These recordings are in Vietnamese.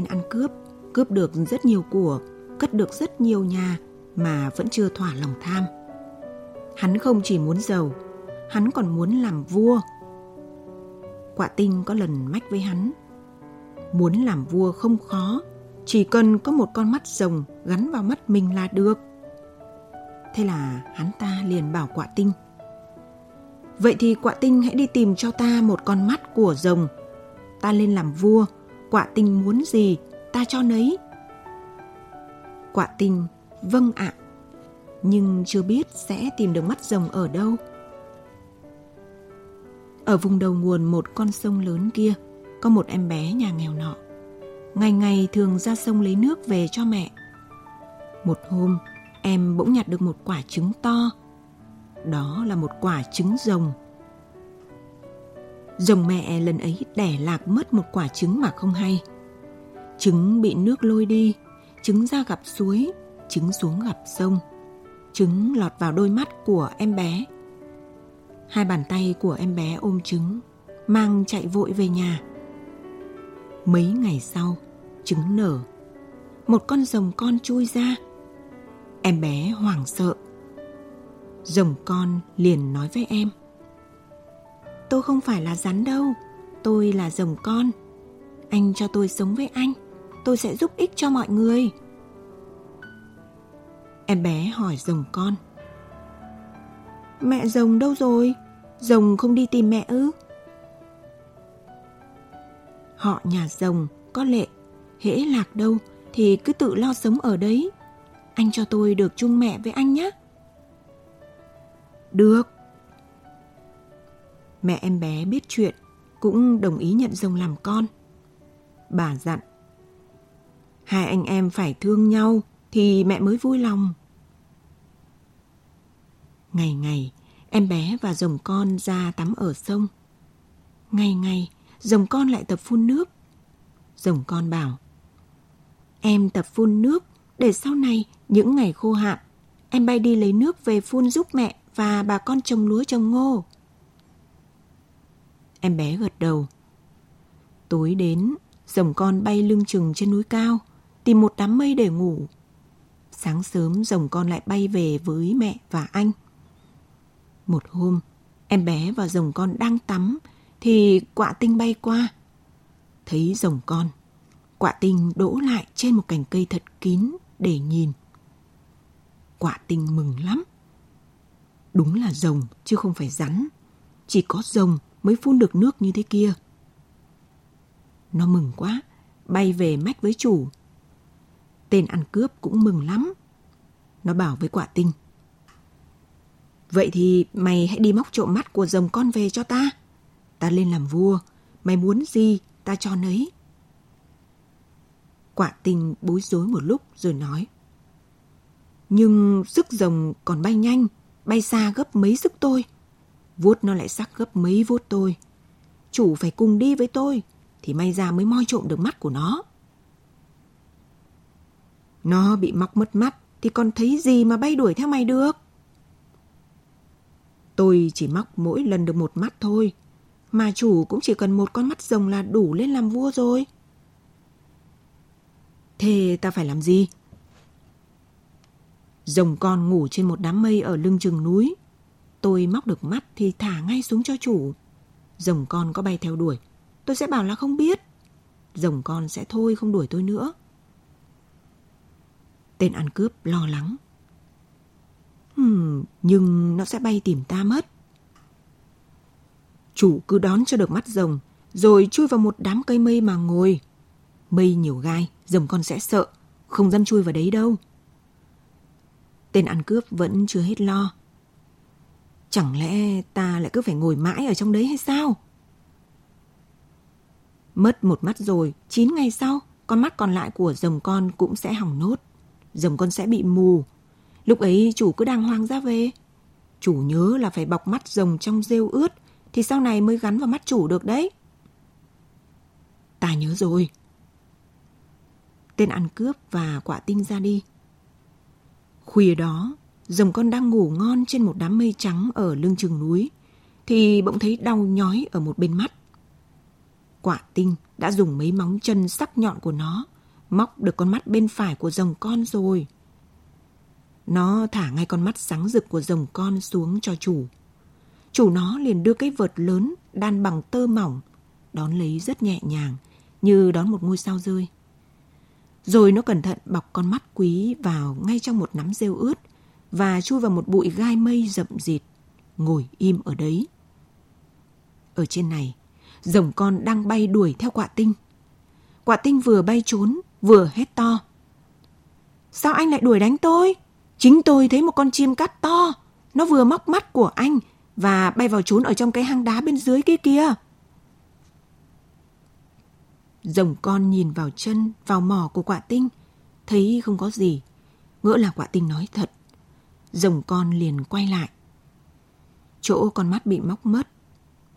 tên ăn cướp, cướp được rất nhiều của, cất được rất nhiều nhà mà vẫn chưa thỏa lòng tham. Hắn không chỉ muốn giàu, hắn còn muốn làm vua. Quạ tinh có lần mách với hắn, muốn làm vua không khó, chỉ cần có một con mắt rồng gắn vào mắt mình là được. Thế là hắn ta liền bảo quạ tinh, Vậy thì quạ tinh hãy đi tìm cho ta một con mắt của rồng. Ta lên làm vua, quả tình muốn gì, ta cho nấy. quả tình vâng ạ, nhưng chưa biết sẽ tìm được mắt rồng ở đâu. Ở vùng đầu nguồn một con sông lớn kia, có một em bé nhà nghèo nọ. Ngày ngày thường ra sông lấy nước về cho mẹ. Một hôm, em bỗng nhặt được một quả trứng to. Đó là một quả trứng rồng. Rồng mẹ lần ấy đẻ lạc mất một quả trứng mà không hay. Trứng bị nước lôi đi, trứng ra gặp suối, trứng xuống gặp sông. Trứng lọt vào đôi mắt của em bé. Hai bàn tay của em bé ôm trứng, mang chạy vội về nhà. Mấy ngày sau, trứng nở. Một con rồng con chui ra. Em bé hoảng sợ. Rồng con liền nói với em. Tôi không phải là rắn đâu, tôi là rồng con. Anh cho tôi sống với anh, tôi sẽ giúp ích cho mọi người. Em bé hỏi rồng con. Mẹ rồng đâu rồi? Rồng không đi tìm mẹ ư? Họ nhà rồng có lệ, hễ lạc đâu thì cứ tự lo sống ở đấy. Anh cho tôi được chung mẹ với anh nhé. Được. Mẹ em bé biết chuyện, cũng đồng ý nhận rồng làm con. Bà dặn, hai anh em phải thương nhau thì mẹ mới vui lòng. Ngày ngày, em bé và rồng con ra tắm ở sông. Ngày ngày, rồng con lại tập phun nước. Rồng con bảo, em tập phun nước để sau này những ngày khô hạn, em bay đi lấy nước về phun giúp mẹ và bà con trồng lúa trồng ngô. Em bé gật đầu. Tối đến, rồng con bay lưng chừng trên núi cao, tìm một đám mây để ngủ. Sáng sớm rồng con lại bay về với mẹ và anh. Một hôm, em bé và rồng con đang tắm thì quạ tinh bay qua. Thấy rồng con, quạ tinh đỗ lại trên một cành cây thật kín để nhìn. Quạ tinh mừng lắm. Đúng là rồng chứ không phải rắn. Chỉ có rồng mới phun được nước như thế kia. Nó mừng quá, bay về mách với chủ. Tên ăn cướp cũng mừng lắm. Nó bảo với quả tinh. Vậy thì mày hãy đi móc trộm mắt của rồng con về cho ta. Ta lên làm vua, mày muốn gì ta cho nấy. Quả tinh bối rối một lúc rồi nói. Nhưng sức rồng còn bay nhanh, bay xa gấp mấy sức tôi vuốt nó lại sắc gấp mấy vuốt tôi. Chủ phải cùng đi với tôi, thì may ra mới moi trộm được mắt của nó. Nó bị móc mất mắt, thì còn thấy gì mà bay đuổi theo mày được? Tôi chỉ móc mỗi lần được một mắt thôi, mà chủ cũng chỉ cần một con mắt rồng là đủ lên làm vua rồi. Thế ta phải làm gì? Rồng con ngủ trên một đám mây ở lưng chừng núi. Tôi móc được mắt thì thả ngay xuống cho chủ. Rồng con có bay theo đuổi, tôi sẽ bảo là không biết. Rồng con sẽ thôi không đuổi tôi nữa. Tên ăn cướp lo lắng. Hmm, nhưng nó sẽ bay tìm ta mất. Chủ cứ đón cho được mắt rồng, rồi chui vào một đám cây mây mà ngồi. Mây nhiều gai, rồng con sẽ sợ, không dám chui vào đấy đâu. Tên ăn cướp vẫn chưa hết lo. Chẳng lẽ ta lại cứ phải ngồi mãi ở trong đấy hay sao? Mất một mắt rồi, 9 ngày sau, con mắt còn lại của rồng con cũng sẽ hỏng nốt. Rồng con sẽ bị mù. Lúc ấy chủ cứ đang hoang ra về. Chủ nhớ là phải bọc mắt rồng trong rêu ướt, thì sau này mới gắn vào mắt chủ được đấy. Ta nhớ rồi. Tên ăn cướp và quả tinh ra đi. Khuya đó, rồng con đang ngủ ngon trên một đám mây trắng ở lưng chừng núi, thì bỗng thấy đau nhói ở một bên mắt. Quả tinh đã dùng mấy móng chân sắc nhọn của nó móc được con mắt bên phải của rồng con rồi. Nó thả ngay con mắt sáng rực của rồng con xuống cho chủ. Chủ nó liền đưa cái vợt lớn đan bằng tơ mỏng, đón lấy rất nhẹ nhàng, như đón một ngôi sao rơi. Rồi nó cẩn thận bọc con mắt quý vào ngay trong một nắm rêu ướt và chui vào một bụi gai mây rậm rịt, ngồi im ở đấy. Ở trên này, rồng con đang bay đuổi theo quạ tinh. Quạ tinh vừa bay trốn, vừa hét to. Sao anh lại đuổi đánh tôi? Chính tôi thấy một con chim cắt to. Nó vừa móc mắt của anh và bay vào trốn ở trong cái hang đá bên dưới kia kia. Rồng con nhìn vào chân, vào mỏ của quả tinh, thấy không có gì. Ngỡ là quả tinh nói thật. Rồng con liền quay lại. Chỗ con mắt bị móc mất,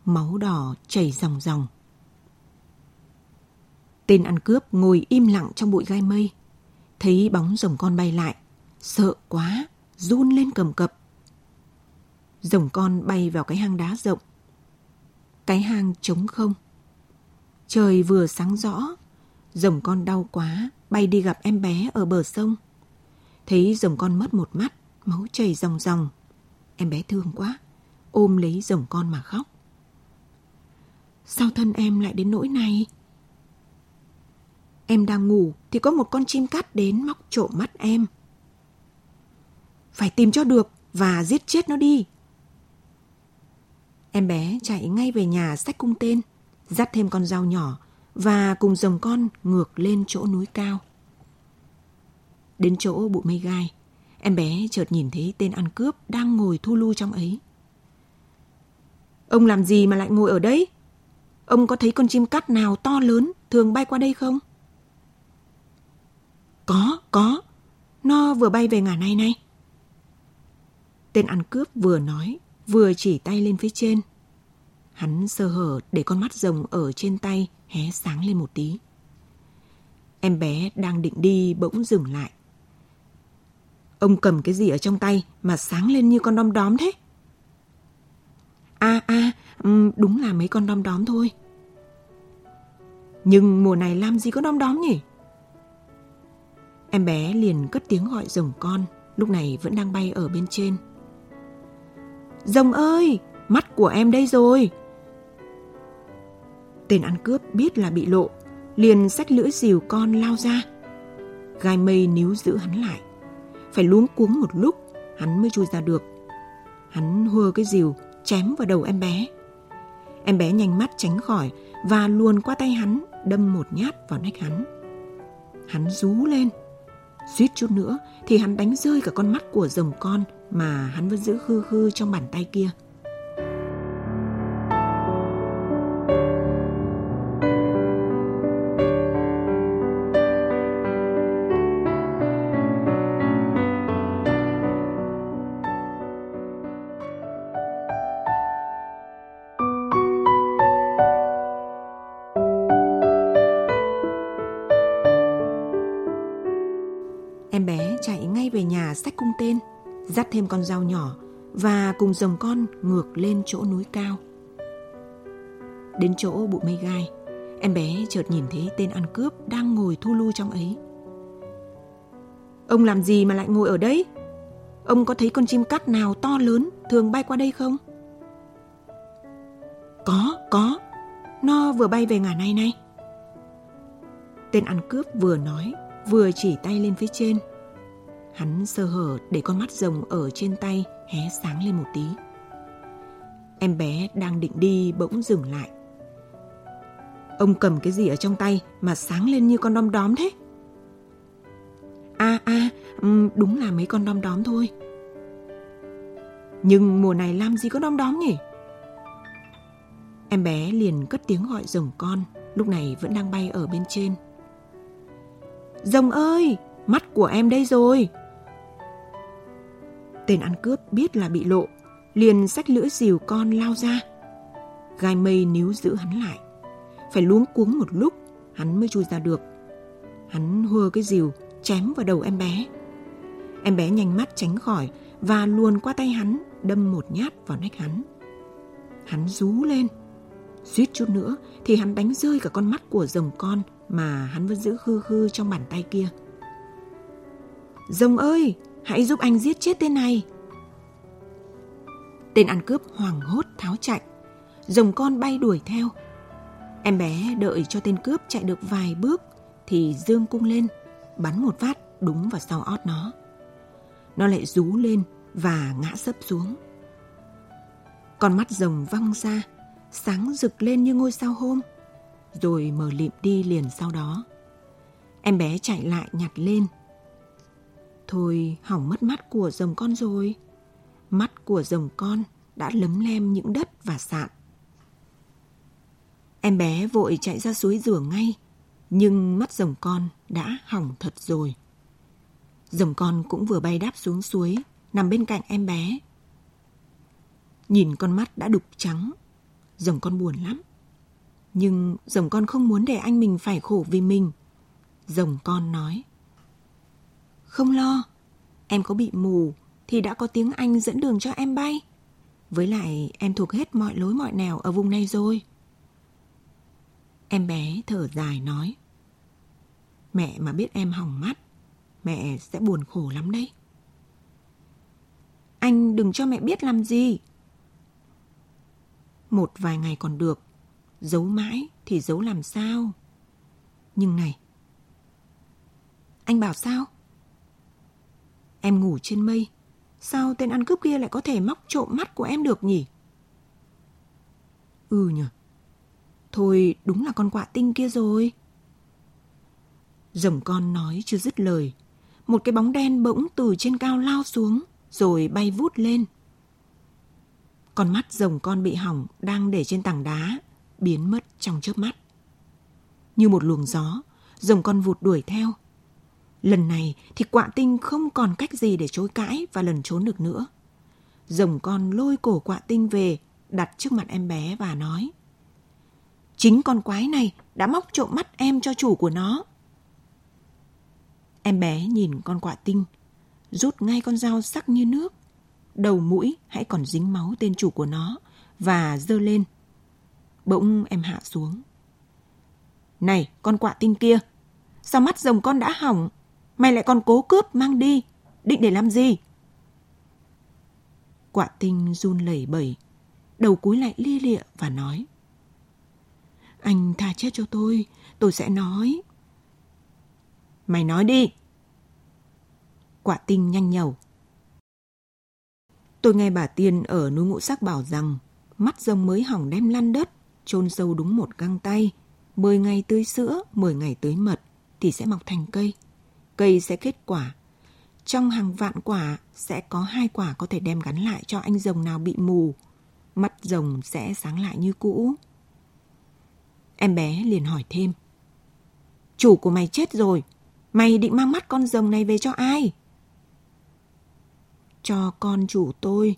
máu đỏ chảy ròng ròng. Tên ăn cướp ngồi im lặng trong bụi gai mây. Thấy bóng rồng con bay lại. Sợ quá, run lên cầm cập. Rồng con bay vào cái hang đá rộng. Cái hang trống không. Trời vừa sáng rõ, rồng con đau quá, bay đi gặp em bé ở bờ sông. Thấy rồng con mất một mắt, máu chảy ròng ròng. Em bé thương quá, ôm lấy rồng con mà khóc. Sao thân em lại đến nỗi này? Em đang ngủ thì có một con chim cắt đến móc trộm mắt em. Phải tìm cho được và giết chết nó đi. Em bé chạy ngay về nhà sách cung tên, dắt thêm con dao nhỏ và cùng rồng con ngược lên chỗ núi cao. Đến chỗ bụi mây gai, em bé chợt nhìn thấy tên ăn cướp đang ngồi thu lu trong ấy. Ông làm gì mà lại ngồi ở đấy? Ông có thấy con chim cắt nào to lớn thường bay qua đây không? Có, có. Nó vừa bay về ngả này này. Tên ăn cướp vừa nói, vừa chỉ tay lên phía trên. Hắn sơ hở để con mắt rồng ở trên tay hé sáng lên một tí. Em bé đang định đi bỗng dừng lại. Ông cầm cái gì ở trong tay mà sáng lên như con đom đóm thế? À à, đúng là mấy con đom đóm thôi. Nhưng mùa này làm gì có đom đóm nhỉ? Em bé liền cất tiếng gọi rồng con, lúc này vẫn đang bay ở bên trên. Rồng ơi, mắt của em đây rồi. Tên ăn cướp biết là bị lộ, liền xách lưỡi dìu con lao ra. Gai mây níu giữ hắn lại. Phải luống cuống một lúc, hắn mới chui ra được. Hắn hơ cái rìu, chém vào đầu em bé. Em bé nhanh mắt tránh khỏi và luồn qua tay hắn, đâm một nhát vào nách hắn. Hắn rú lên, Suýt chút nữa thì hắn đánh rơi cả con mắt của rồng con mà hắn vẫn giữ khư khư trong bàn tay kia. Tên, dắt thêm con dao nhỏ và cùng dòng con ngược lên chỗ núi cao. Đến chỗ bụi mây gai, em bé chợt nhìn thấy tên ăn cướp đang ngồi thu lu trong ấy. Ông làm gì mà lại ngồi ở đấy? Ông có thấy con chim cắt nào to lớn thường bay qua đây không? Có, có. Nó vừa bay về ngả này này. Tên ăn cướp vừa nói vừa chỉ tay lên phía trên. Hắn sơ hở để con mắt rồng ở trên tay hé sáng lên một tí. Em bé đang định đi bỗng dừng lại. Ông cầm cái gì ở trong tay mà sáng lên như con đom đóm thế? À à, đúng là mấy con đom đóm thôi. Nhưng mùa này làm gì có đom đóm nhỉ? Em bé liền cất tiếng gọi rồng con, lúc này vẫn đang bay ở bên trên. Rồng ơi, mắt của em đây rồi. Tên ăn cướp biết là bị lộ, liền xách lưỡi dìu con lao ra. Gai mây níu giữ hắn lại. Phải luống cuống một lúc, hắn mới chui ra được. Hắn hùa cái dìu, chém vào đầu em bé. Em bé nhanh mắt tránh khỏi và luồn qua tay hắn, đâm một nhát vào nách hắn. Hắn rú lên, Suýt chút nữa thì hắn đánh rơi cả con mắt của rồng con mà hắn vẫn giữ khư khư trong bàn tay kia. Rồng ơi, hãy giúp anh giết chết tên này. Tên ăn cướp hoảng hốt tháo chạy. Rồng con bay đuổi theo. Em bé đợi cho tên cướp chạy được vài bước thì dương cung lên, bắn một phát đúng vào sau ót nó. Nó lại rú lên và ngã sấp xuống. Con mắt rồng văng ra, sáng rực lên như ngôi sao hôm, rồi mở lịm đi liền sau đó. Em bé chạy lại nhặt lên. Thôi hỏng mất mắt của rồng con rồi. Mắt của rồng con đã lấm lem những đất và sạn. Em bé vội chạy ra suối rửa ngay, nhưng mắt rồng con đã hỏng thật rồi. Rồng con cũng vừa bay đáp xuống suối, nằm bên cạnh em bé. Nhìn con mắt đã đục trắng, rồng con buồn lắm. Nhưng rồng con không muốn để anh mình phải khổ vì mình. Rồng con nói. Không lo, em có bị mù thì đã có tiếng Anh dẫn đường cho em bay. Với lại em thuộc hết mọi lối mọi nẻo ở vùng này rồi. Em bé thở dài nói. Mẹ mà biết em hỏng mắt, mẹ sẽ buồn khổ lắm đấy. Anh đừng cho mẹ biết làm gì. Một vài ngày còn được, giấu mãi thì giấu làm sao. Nhưng này, anh bảo sao? Em ngủ trên mây, sao tên ăn cướp kia lại có thể móc trộm mắt của em được nhỉ? Ừ nhở. Thôi đúng là con quạ tinh kia rồi. Rồng con nói chưa dứt lời. Một cái bóng đen bỗng từ trên cao lao xuống, rồi bay vút lên. Con mắt rồng con bị hỏng đang để trên tảng đá, biến mất trong chớp mắt. Như một luồng gió, rồng con vụt đuổi theo. Lần này thì quạ tinh không còn cách gì để chối cãi và lần trốn được nữa. Rồng con lôi cổ quạ tinh về, đặt trước mặt em bé và nói. Chính con quái này đã móc trộm mắt em cho chủ của nó. Em bé nhìn con quạ tinh, rút ngay con dao sắc như nước. Đầu mũi hãy còn dính máu tên chủ của nó và dơ lên. Bỗng em hạ xuống. Này, con quạ tinh kia, sao mắt rồng con đã hỏng? Mày lại còn cố cướp mang đi, định để làm gì? quả tinh run lẩy bẩy, đầu cúi lại lia lịa và nói. Anh tha chết cho tôi, tôi sẽ nói. Mày nói đi. Quả tinh nhanh nhẩu Tôi nghe bà Tiên ở núi ngũ sắc bảo rằng mắt rồng mới hỏng đem lăn đất, chôn sâu đúng một găng tay. Mười ngày tưới sữa, mười ngày tưới mật thì sẽ mọc thành cây. Cây sẽ kết quả. Trong hàng vạn quả sẽ có hai quả có thể đem gắn lại cho anh rồng nào bị mù. Mắt rồng sẽ sáng lại như cũ. Em bé liền hỏi thêm. Chủ của mày chết rồi, mày định mang mắt con rồng này về cho ai? Cho con chủ tôi,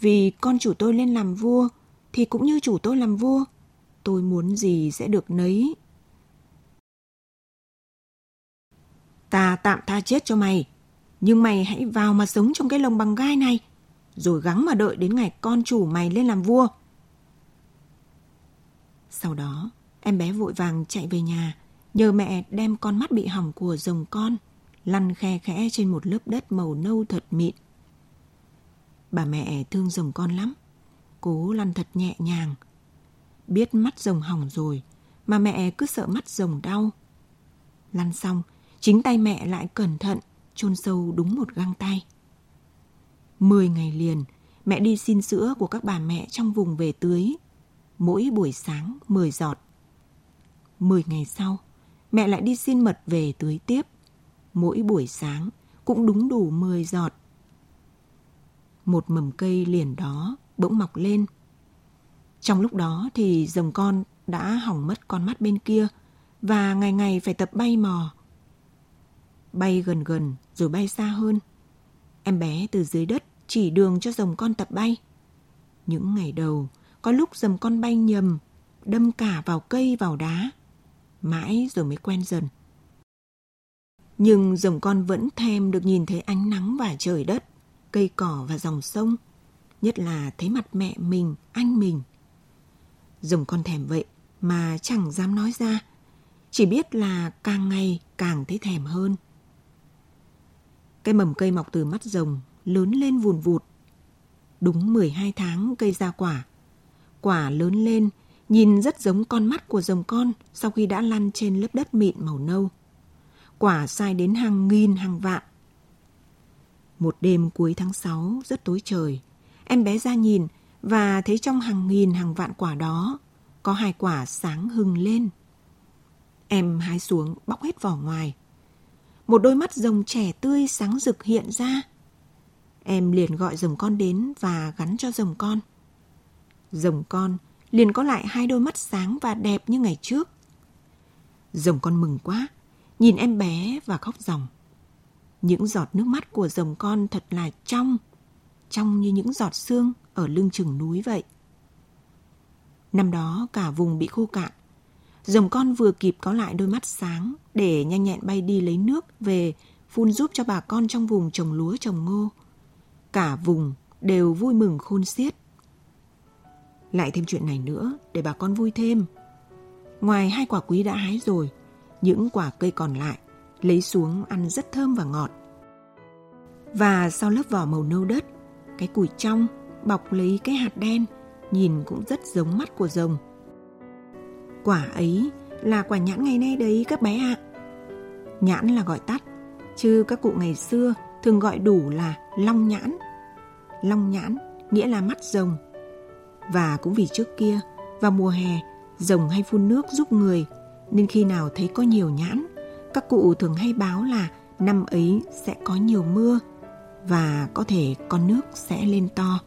vì con chủ tôi lên làm vua, thì cũng như chủ tôi làm vua. Tôi muốn gì sẽ được nấy. Ta tạm tha chết cho mày, nhưng mày hãy vào mà sống trong cái lồng bằng gai này, rồi gắng mà đợi đến ngày con chủ mày lên làm vua. Sau đó, Em bé vội vàng chạy về nhà, nhờ mẹ đem con mắt bị hỏng của rồng con, lăn khe khẽ trên một lớp đất màu nâu thật mịn. Bà mẹ thương rồng con lắm, cố lăn thật nhẹ nhàng. Biết mắt rồng hỏng rồi, mà mẹ cứ sợ mắt rồng đau. Lăn xong, chính tay mẹ lại cẩn thận, chôn sâu đúng một găng tay. Mười ngày liền, mẹ đi xin sữa của các bà mẹ trong vùng về tưới. Mỗi buổi sáng mười giọt. 10 ngày sau, mẹ lại đi xin mật về tưới tiếp. Mỗi buổi sáng cũng đúng đủ 10 giọt. Một mầm cây liền đó bỗng mọc lên. Trong lúc đó thì rồng con đã hỏng mất con mắt bên kia và ngày ngày phải tập bay mò. Bay gần gần rồi bay xa hơn. Em bé từ dưới đất chỉ đường cho rồng con tập bay. Những ngày đầu, có lúc rồng con bay nhầm, đâm cả vào cây vào đá mãi rồi mới quen dần. Nhưng rồng con vẫn thèm được nhìn thấy ánh nắng và trời đất, cây cỏ và dòng sông, nhất là thấy mặt mẹ mình, anh mình. Rồng con thèm vậy mà chẳng dám nói ra. Chỉ biết là càng ngày càng thấy thèm hơn. Cái mầm cây mọc từ mắt rồng lớn lên vùn vụt. Đúng 12 tháng cây ra quả. Quả lớn lên, nhìn rất giống con mắt của rồng con sau khi đã lăn trên lớp đất mịn màu nâu. Quả sai đến hàng nghìn hàng vạn. Một đêm cuối tháng 6 rất tối trời, em bé ra nhìn và thấy trong hàng nghìn hàng vạn quả đó có hai quả sáng hừng lên. Em hái xuống bóc hết vỏ ngoài. Một đôi mắt rồng trẻ tươi sáng rực hiện ra. Em liền gọi rồng con đến và gắn cho rồng con. Rồng con liền có lại hai đôi mắt sáng và đẹp như ngày trước. Rồng con mừng quá, nhìn em bé và khóc ròng. Những giọt nước mắt của rồng con thật là trong, trong như những giọt sương ở lưng chừng núi vậy. Năm đó cả vùng bị khô cạn. Rồng con vừa kịp có lại đôi mắt sáng để nhanh nhẹn bay đi lấy nước về phun giúp cho bà con trong vùng trồng lúa trồng ngô. Cả vùng đều vui mừng khôn xiết. Lại thêm chuyện này nữa để bà con vui thêm. Ngoài hai quả quý đã hái rồi, những quả cây còn lại lấy xuống ăn rất thơm và ngọt. Và sau lớp vỏ màu nâu đất, cái củi trong bọc lấy cái hạt đen nhìn cũng rất giống mắt của rồng. Quả ấy là quả nhãn ngày nay đấy các bé ạ. Nhãn là gọi tắt, chứ các cụ ngày xưa thường gọi đủ là long nhãn. Long nhãn nghĩa là mắt rồng. Và cũng vì trước kia, vào mùa hè, rồng hay phun nước giúp người, nên khi nào thấy có nhiều nhãn, các cụ thường hay báo là năm ấy sẽ có nhiều mưa và có thể con nước sẽ lên to.